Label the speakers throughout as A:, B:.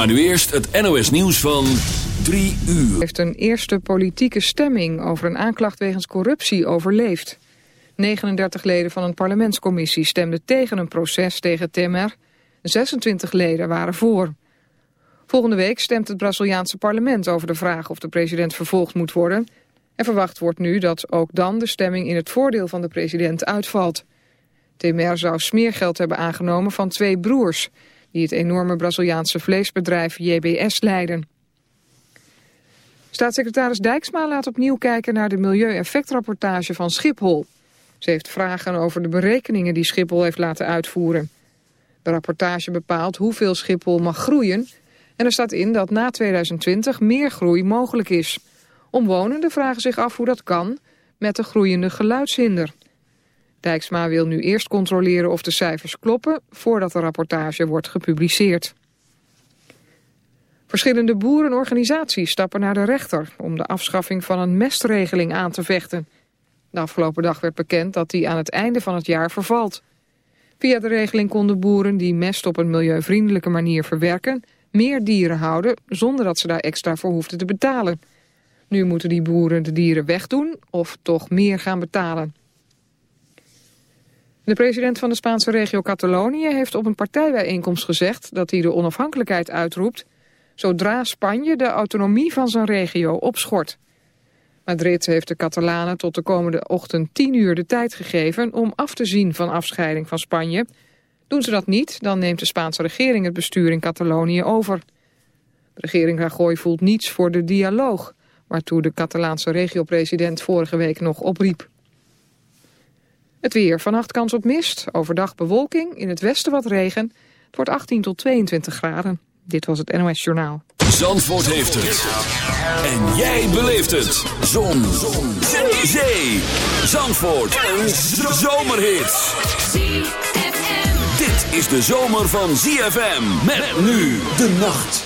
A: Maar nu eerst het NOS nieuws van 3 uur.
B: heeft een eerste politieke stemming over een aanklacht wegens corruptie overleefd. 39 leden van een parlementscommissie stemden tegen een proces tegen Temer. 26 leden waren voor. Volgende week stemt het Braziliaanse parlement over de vraag of de president vervolgd moet worden. En verwacht wordt nu dat ook dan de stemming in het voordeel van de president uitvalt. Temer zou smeergeld hebben aangenomen van twee broers... die het enorme Braziliaanse vleesbedrijf JBS leiden. Staatssecretaris Dijksma laat opnieuw kijken naar de milieueffectrapportage van Schiphol. Ze heeft vragen over de berekeningen die Schiphol heeft laten uitvoeren. De rapportage bepaalt hoeveel Schiphol mag groeien... en er staat in dat na 2020 meer groei mogelijk is. Omwonenden vragen zich af hoe dat kan met de groeiende geluidshinder. Dijksma wil nu eerst controleren of de cijfers kloppen... voordat de rapportage wordt gepubliceerd. Verschillende boerenorganisaties stappen naar de rechter... om de afschaffing van een mestregeling aan te vechten. De afgelopen dag werd bekend dat die aan het einde van het jaar vervalt. Via de regeling konden boeren die mest op een milieuvriendelijke manier verwerken... meer dieren houden zonder dat ze daar extra voor hoefden te betalen. Nu moeten die boeren de dieren wegdoen of toch meer gaan betalen. De president van de Spaanse regio Catalonië heeft op een partijbijeenkomst gezegd dat hij de onafhankelijkheid uitroept zodra Spanje de autonomie van zijn regio opschort. Madrid heeft de Catalanen tot de komende ochtend 10 uur de tijd gegeven om af te zien van afscheiding van Spanje. Doen ze dat niet, dan neemt de Spaanse regering het bestuur in Catalonië over. De regering Rajoy voelt niets voor de dialoog, waartoe de Catalaanse regio-president vorige week nog opriep. Het weer. Vannacht kans op mist. Overdag bewolking. In het westen wat regen. Het wordt 18 tot 22 graden. Dit was het NOS Journaal.
A: Zandvoort heeft het. En jij beleeft het. Zon. Zon. Zee. Zandvoort. Een zomerhit. Dit is de zomer van ZFM. Met nu de nacht.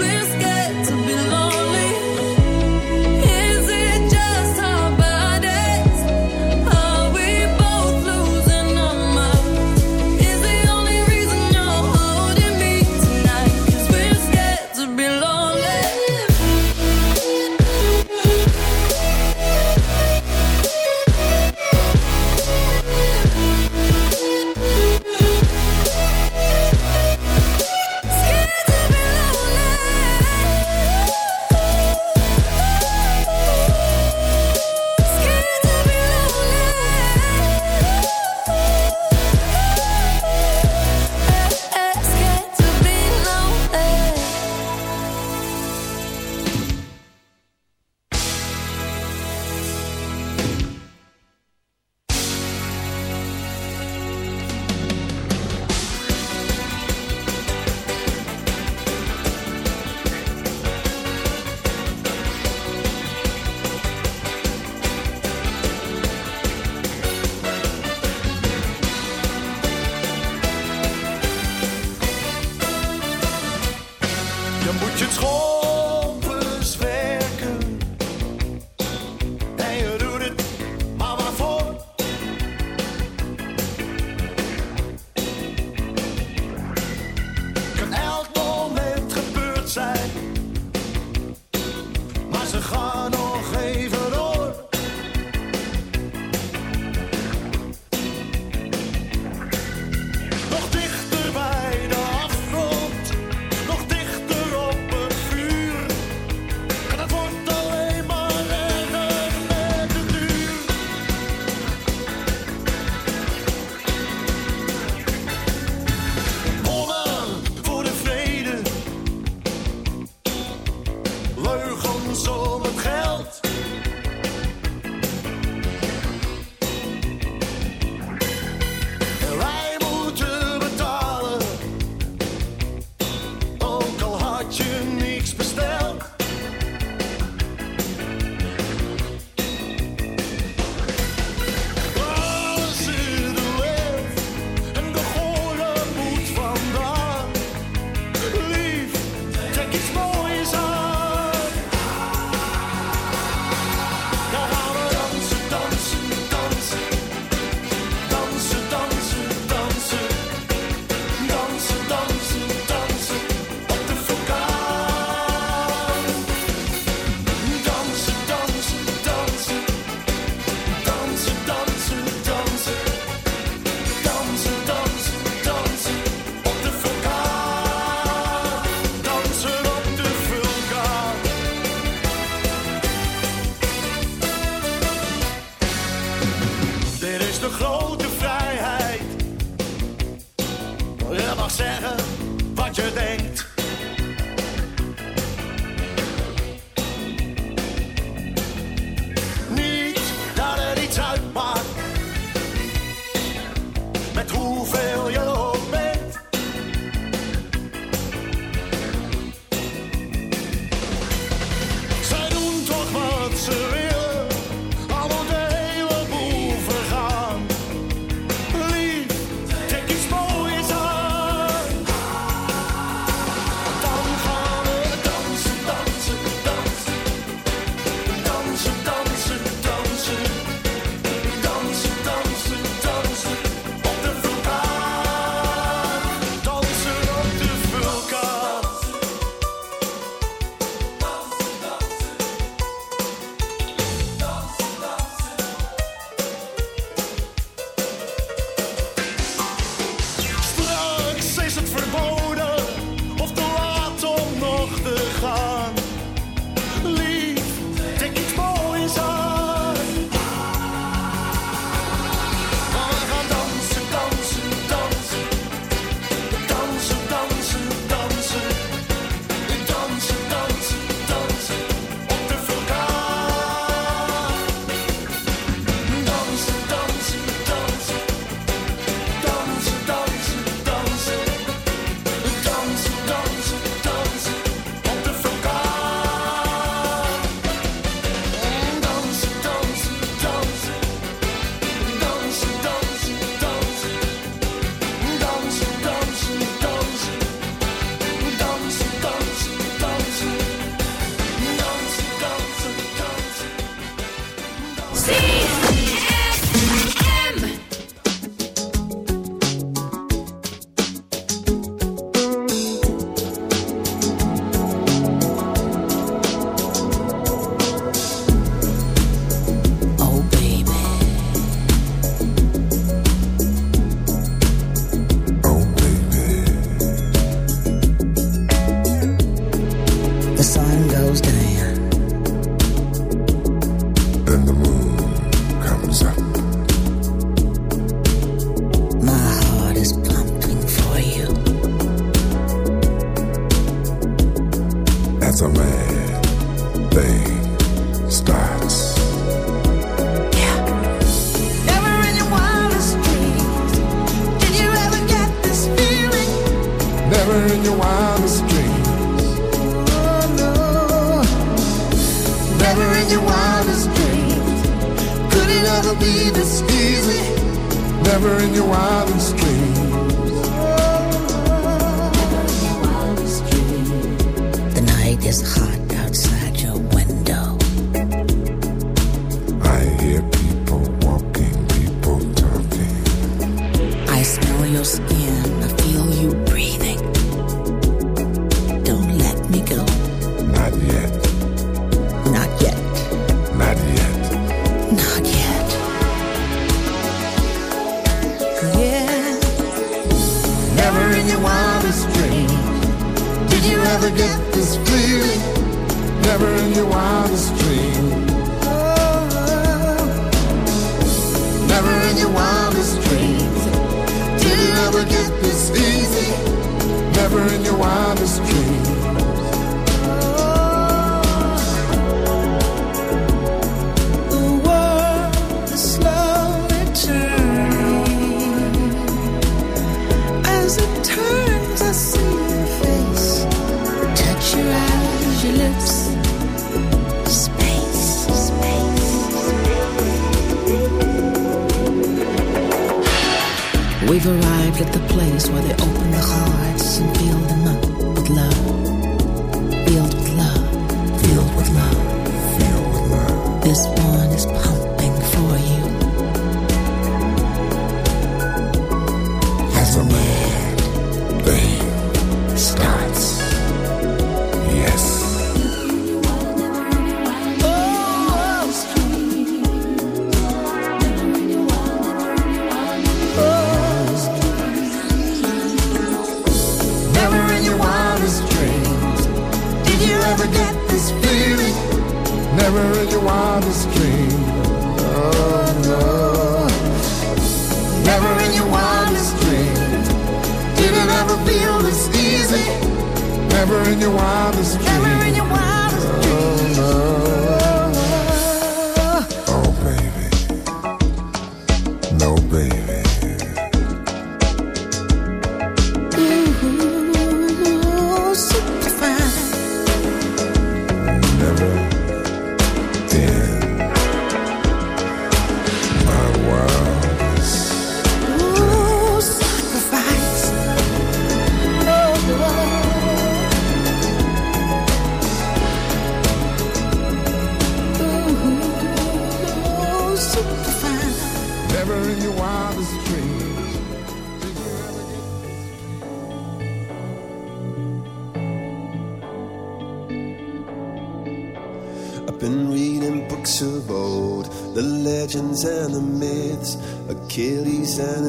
C: Nog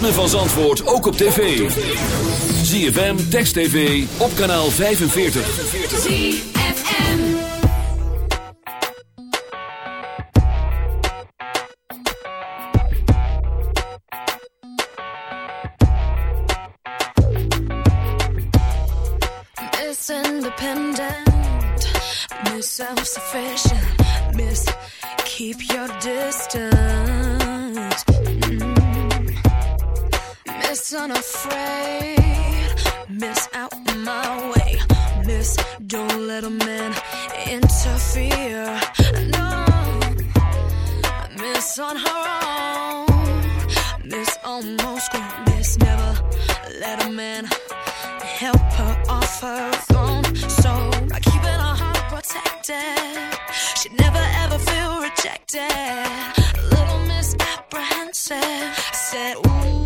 A: Ritme van Zandvoort ook op tv. ZFM, Text TV, op kanaal 45.
D: ZFM.
C: Miss Independent, Miss Self Sufficient, Miss Keep Your Distance. Miss Unafraid, Miss Out My Way, Miss Don't Let a Man Interfere. No, Miss On Her Own, Miss Almost Grown, Miss Never Let a Man help her off her throne. So by keeping her heart protected, she'd never ever feel rejected. Little misapprehensive. I said, Ooh,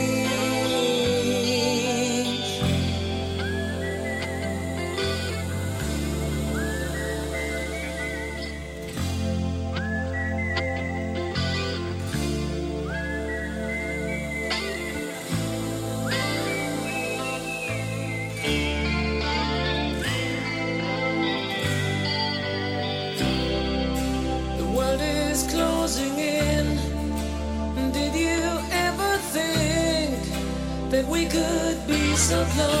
E: of love.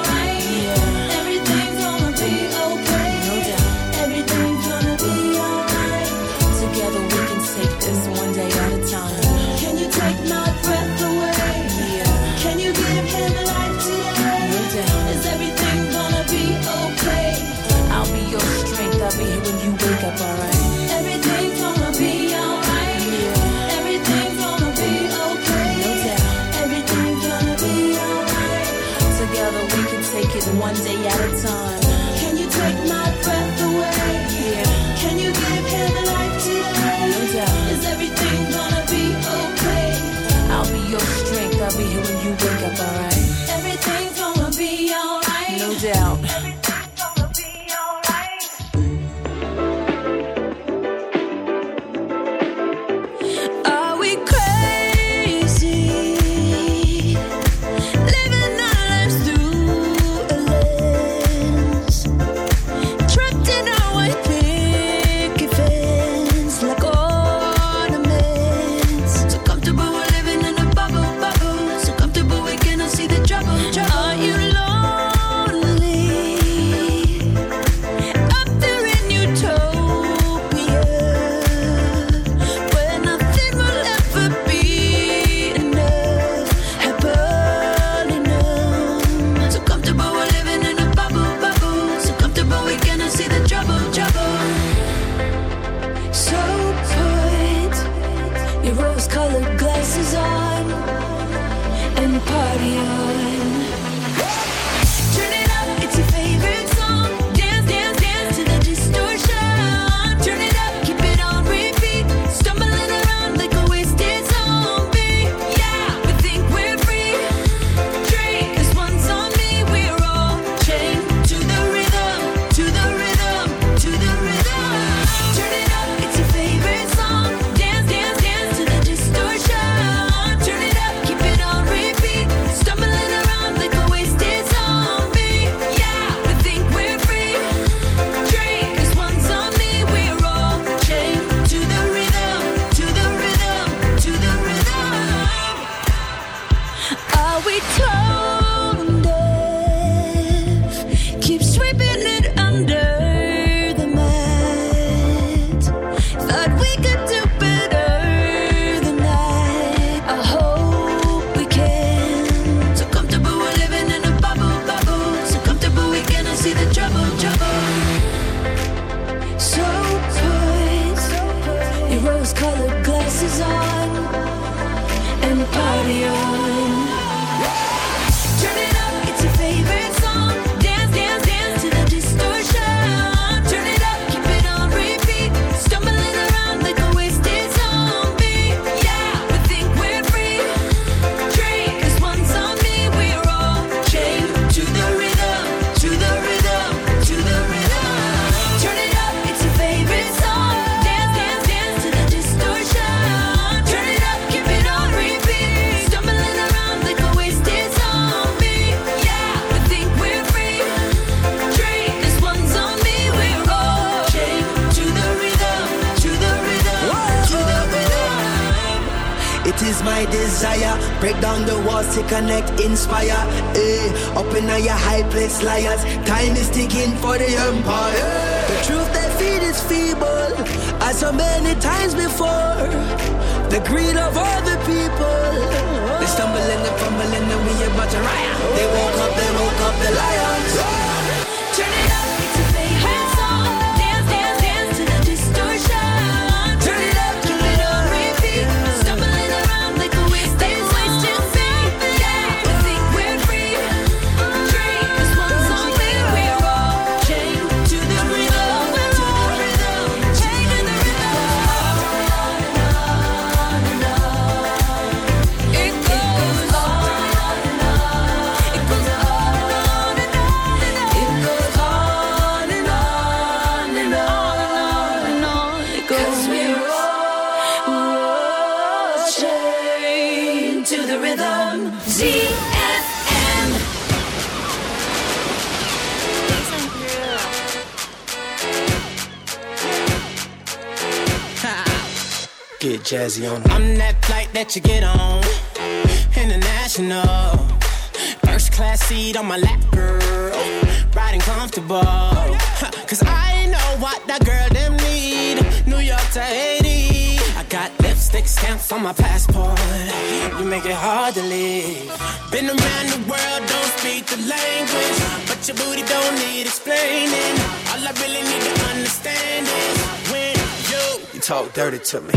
F: Booty don't need explaining. All I really need to understand is when you
G: You talk dirty to me.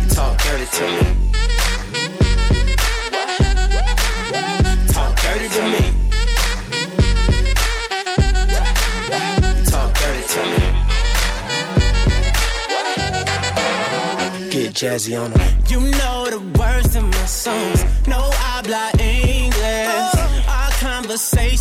G: You talk dirty to me. Talk dirty to me. You talk dirty to me. Get jazzy on them.
F: You know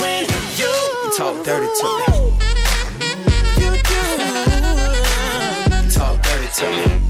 F: when you,
G: You talk dirty to me.
F: you do.
G: You talk dirty to me.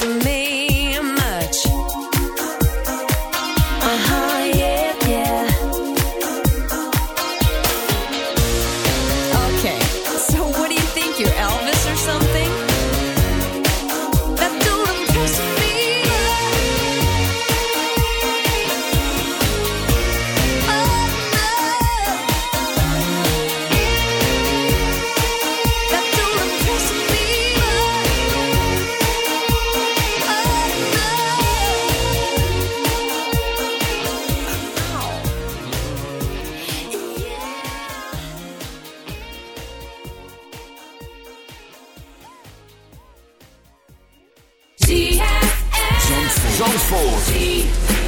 H: to me. Zandvoort.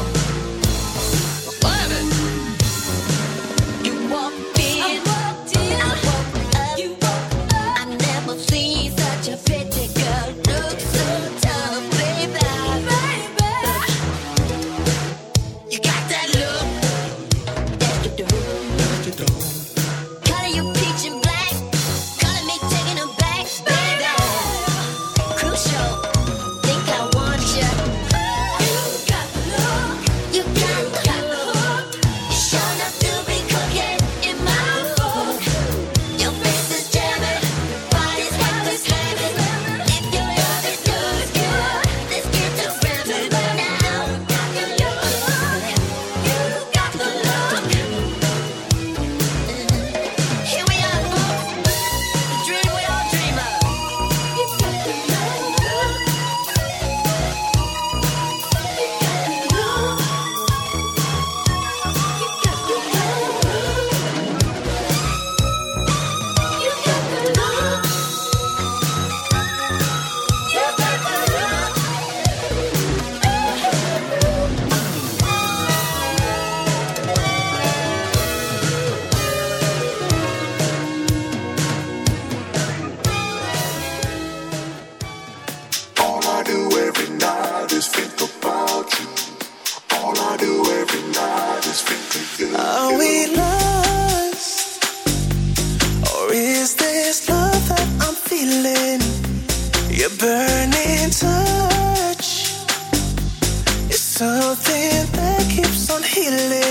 H: nothing that keeps on
A: healing.